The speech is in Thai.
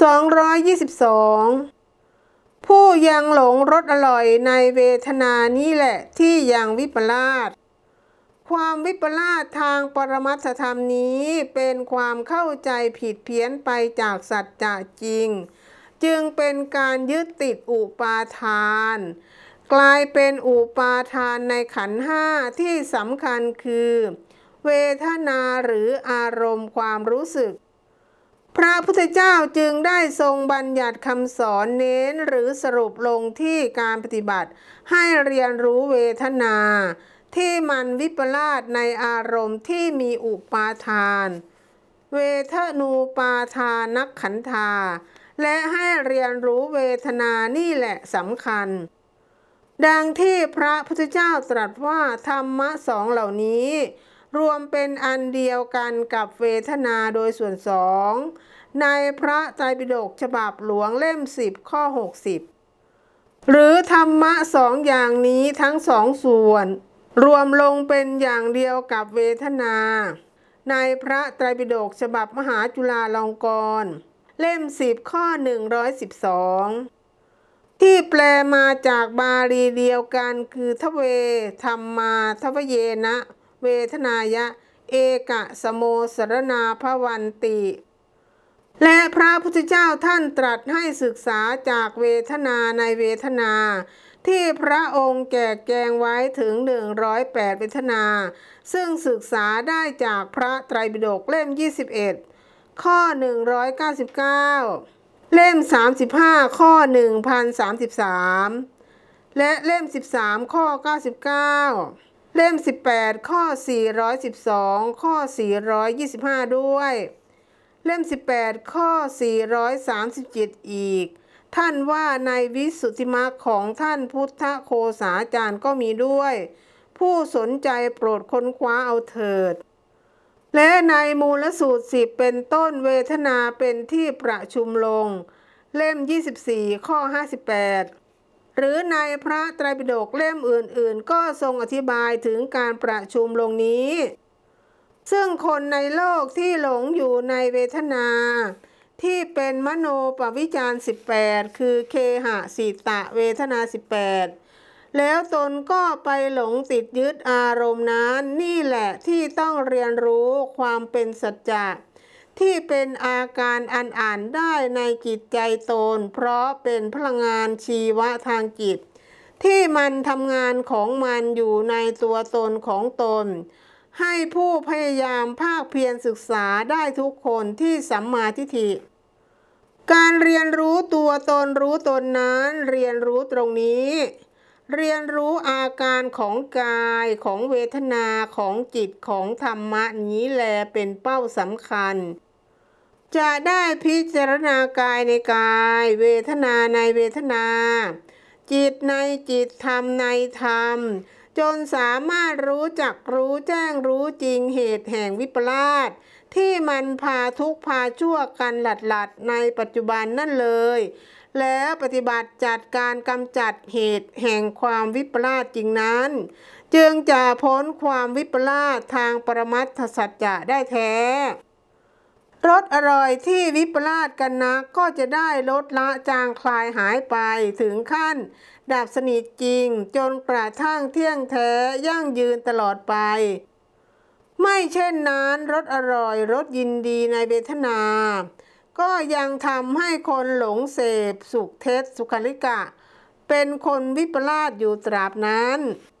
222 ผู้ยังหลงรสอร่อยในเวทนานี่แหละที่ยังวิปลาสความวิปลาสทางปรมัตธรรมนี้เป็นความเข้าใจผิดเพี้ยนไปจากสัจจะจริง จึงเป็นการยึดติดอุปาทาน กลายเป็นอุปาทานในขันห้าที่สำคัญคือ เวทนาหรืออารมณ์ความรู้สึก พระพุทธเจ้าจึงได้ทรงบัญญัติคำสอนเน้นหรือสรุปลงที่การปฏิบัติ ให้เรียนรู้เวทนา ที่มันวิปลาสในอารมณ์ที่มีอุปาทาน เวทนูปาทานักขันธา และให้เรียนรู้เวทนานี่แหละสำคัญ ดังที่พระพุทธเจ้าตรัสว่าธรรมะสองเหล่านี้ รวมเป็นอันเดียวกันกับเวทนาโดยส่วนสองในพระไตรปิฎกฉบับหลวงเล่ม 10 ข้อ 60 หรือธรรมะสองอย่างนี้ทั้งสองส่วน รวมลงเป็นอย่างเดียวกับเวทนา ในพระไตรปิฎกฉบับมหาจุฬาลงกรณ์เล่ม 10 ข้อ 112ที่แปลมาจากบาลีเดียวกันคือทเวธรรมาทวเยนะ เวทนายะ เอกะสโมสรนาภวันติ และพระพุทธเจ้าท่านตรัสให้ศึกษาจากเวทนาในเวทนา ที่พระองค์แกกแกงไว้ถึง 108 เวทนา ซึ่งศึกษาได้จากพระไตรปิฎกเล่ม 21 ข้อ 199 เล่ม 35 ข้อ 1033และเล่ม 13 ข้อ 99 เล่ม 18 ข้อ 412 ข้อ 425 ด้วย เล่ม 18 ข้อ 437 อีก ท่านว่าในวิสุทธิมรรคของท่านพุทธโคสาจารย์ก็มีด้วย ผู้สนใจโปรดค้นคว้าเอาเถิด และในมูลสูตรสิบเป็นต้นเวทนาเป็นที่ประชุมลง เล่ม 24 ข้อ 58 หรือในพระไตรปิฎกเล่มอื่น ๆ ก็ทรงอธิบายถึงการประชุมลงนี้ ซึ่งคนในโลกที่หลงอยู่ในเวทนา ที่เป็นมโนปวิจาร18 คือเคหะสิตะเวทนา 18 แล้วตนก็ไปหลงติดยึดอารมณ์นั้น นี่แหละที่ต้องเรียนรู้ความเป็นสัจจะ ที่เป็นอาการอันอ่านได้ในจิตใจตน เพราะเป็นพลังงานชีวะทางจิต ที่มันทำงานของมันอยู่ในตัวตนของตน ให้ผู้พยายามภาคเพียรศึกษาได้ทุกคนที่สัมมาทิฏฐิ การเรียนรู้ตัวตนรู้ตนนั้นเรียนรู้ตรงนี้ เรียนรู้อาการของกายของเวทนาของจิตของธรรมะนี้แลเป็นเป้าสำคัญ จะได้พิจารณากายในกาย เวทนาในเวทนา จิตในจิตธรรมในธรรม จนสามารถรู้จักรู้แจ้งรู้จริงเหตุแห่งวิปลาสที่มันพาทุกพาชั่วกันหลัดหลัดๆในปัจจุบันนั่นเลย แล้วปฏิบัติจัดการกำจัดเหตุแห่งความวิปลาสจริงนั้น จึงจะพ้นความวิปลาสทางปรมัตถสัจจะได้แท้รสอร่อยที่วิปลาสกันนักก็จะได้ลดละจางคลายหายไปถึงขั้น ดับสนิทจริงจนกระทั่งเที่ยงแท้ยั่งยืนตลอดไป ไม่เช่นนั้นรสอร่อยรสยินดีในเวทนา ก็ยังทำให้คนหลงเสพสุขเทศสุขลิกะ เป็นคนวิปลาสอยู่ตราบนั้น